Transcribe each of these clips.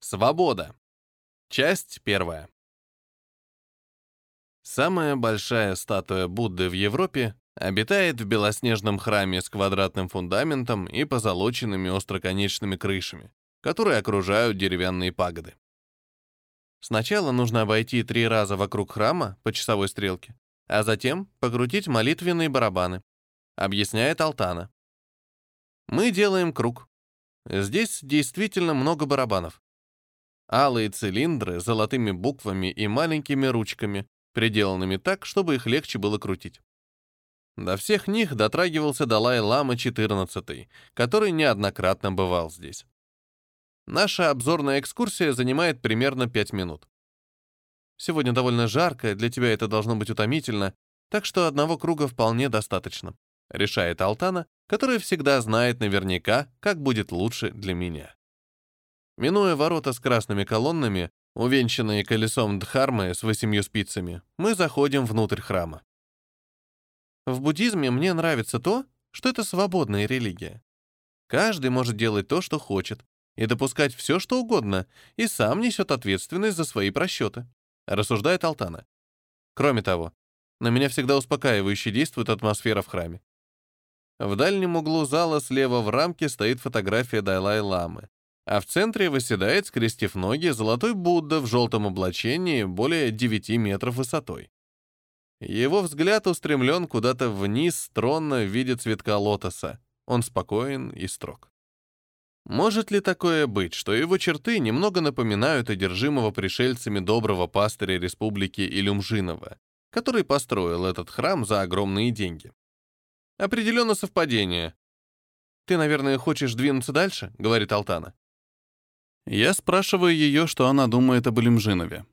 Свобода. Часть первая. Самая большая статуя Будды в Европе обитает в белоснежном храме с квадратным фундаментом и позолоченными остроконечными крышами, которые окружают деревянные пагоды. Сначала нужно обойти три раза вокруг храма по часовой стрелке, а затем покрутить молитвенные барабаны, объясняет Алтана. Мы делаем круг. Здесь действительно много барабанов. Алые цилиндры с золотыми буквами и маленькими ручками, приделанными так, чтобы их легче было крутить. До всех них дотрагивался Далай-Лама XIV, который неоднократно бывал здесь. Наша обзорная экскурсия занимает примерно 5 минут. Сегодня довольно жарко, для тебя это должно быть утомительно, так что одного круга вполне достаточно, решает Алтана, который всегда знает наверняка, как будет лучше для меня. Минуя ворота с красными колоннами, увенчанные колесом Дхармы с восемью спицами, мы заходим внутрь храма. В буддизме мне нравится то, что это свободная религия. Каждый может делать то, что хочет, и допускать все, что угодно, и сам несет ответственность за свои просчеты, рассуждает Алтана. Кроме того, на меня всегда успокаивающе действует атмосфера в храме. В дальнем углу зала слева в рамке стоит фотография Далай-ламы, а в центре восседает, скрестив ноги, золотой Будда в желтом облачении более 9 метров высотой. Его взгляд устремлен куда-то вниз, тронно в виде цветка лотоса. Он спокоен и строг. Может ли такое быть, что его черты немного напоминают одержимого пришельцами доброго пастыря республики Илюмжинова, который построил этот храм за огромные деньги? Определенно совпадение. «Ты, наверное, хочешь двинуться дальше?» — говорит Алтана. Я спрашиваю ее, что она думает об Илюмжинове.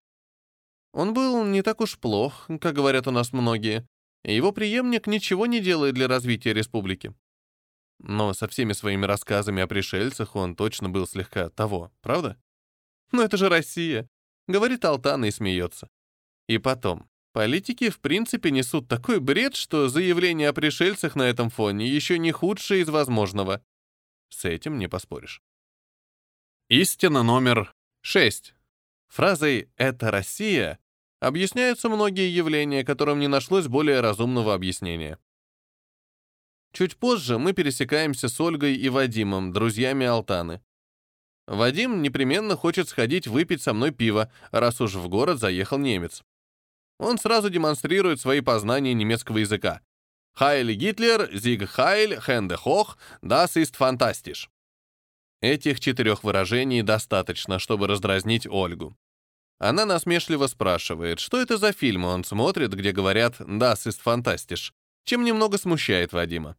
Он был не так уж плох, как говорят у нас многие. Его преемник ничего не делает для развития республики. Но со всеми своими рассказами о пришельцах он точно был слегка того, правда? Но это же Россия, говорит Алтана и смеется. И потом, политики в принципе несут такой бред, что заявление о пришельцах на этом фоне еще не худшее из возможного. С этим не поспоришь. Истина номер 6. Фразой «это Россия» объясняются многие явления, которым не нашлось более разумного объяснения. Чуть позже мы пересекаемся с Ольгой и Вадимом, друзьями Алтаны. Вадим непременно хочет сходить выпить со мной пиво, раз уж в город заехал немец. Он сразу демонстрирует свои познания немецкого языка. «Хайль Гитлер, Зиг Хайль, Хенде Хох, das ist fantastisch». Этих четырех выражений достаточно, чтобы раздразнить Ольгу. Она насмешливо спрашивает, что это за фильмы он смотрит, где говорят «Das ist fantastisch», чем немного смущает Вадима.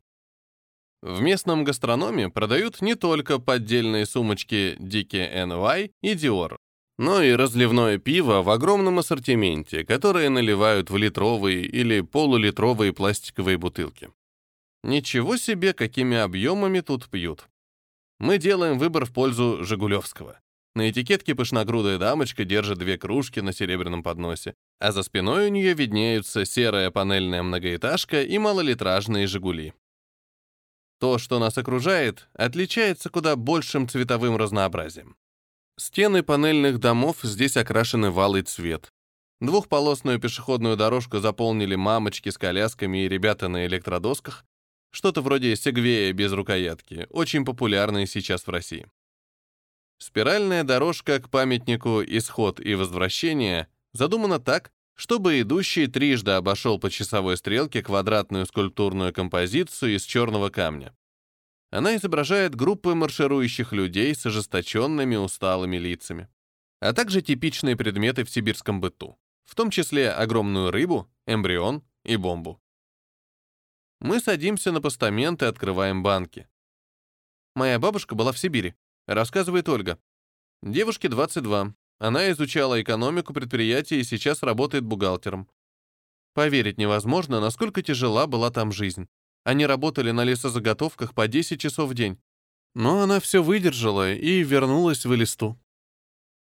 В местном гастрономе продают не только поддельные сумочки Dickie NY и Dior, но и разливное пиво в огромном ассортименте, которое наливают в литровые или полулитровые пластиковые бутылки. Ничего себе, какими объемами тут пьют. Мы делаем выбор в пользу Жигулевского. На этикетке пышногрудая дамочка держит две кружки на серебряном подносе, а за спиной у нее виднеются серая панельная многоэтажка и малолитражные «Жигули». То, что нас окружает, отличается куда большим цветовым разнообразием. Стены панельных домов здесь окрашены в алый цвет. Двухполосную пешеходную дорожку заполнили мамочки с колясками и ребята на электродосках, что-то вроде сегвея без рукоятки, очень популярные сейчас в России. Спиральная дорожка к памятнику «Исход и возвращение» задумана так, чтобы идущий трижды обошел по часовой стрелке квадратную скульптурную композицию из черного камня. Она изображает группы марширующих людей с ожесточенными усталыми лицами, а также типичные предметы в сибирском быту, в том числе огромную рыбу, эмбрион и бомбу. Мы садимся на постамент и открываем банки. Моя бабушка была в Сибири, рассказывает Ольга. Девушке 22. Она изучала экономику предприятия и сейчас работает бухгалтером. Поверить невозможно, насколько тяжела была там жизнь. Они работали на лесозаготовках по 10 часов в день. Но она все выдержала и вернулась в Элисту.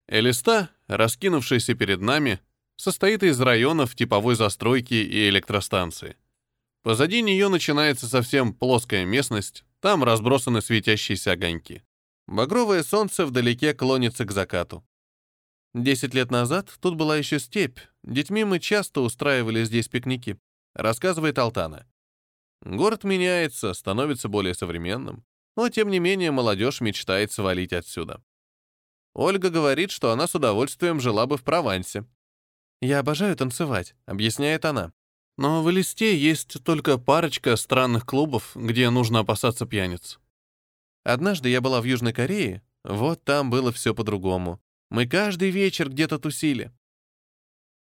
Элиста, раскинувшаяся перед нами, состоит из районов типовой застройки и электростанции. Позади нее начинается совсем плоская местность, там разбросаны светящиеся огоньки. Багровое солнце вдалеке клонится к закату. Десять лет назад тут была еще степь. Детьми мы часто устраивали здесь пикники, рассказывает Алтана. Город меняется, становится более современным, но тем не менее молодежь мечтает свалить отсюда. Ольга говорит, что она с удовольствием жила бы в Провансе. «Я обожаю танцевать», — объясняет она. «Но в Элисте есть только парочка странных клубов, где нужно опасаться пьяниц. Однажды я была в Южной Корее, вот там было все по-другому. Мы каждый вечер где-то тусили.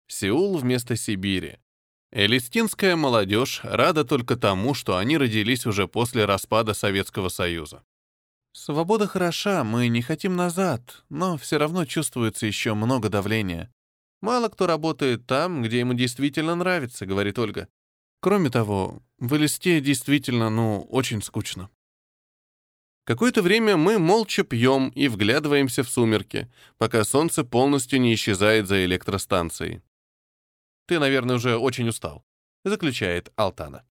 Сеул вместо Сибири. Элистинская молодежь рада только тому, что они родились уже после распада Советского Союза. Свобода хороша, мы не хотим назад, но все равно чувствуется еще много давления. Мало кто работает там, где ему действительно нравится, говорит Ольга. Кроме того, в Элисте действительно, ну, очень скучно. Какое-то время мы молча пьем и вглядываемся в сумерки, пока солнце полностью не исчезает за электростанцией. «Ты, наверное, уже очень устал», — заключает Алтана.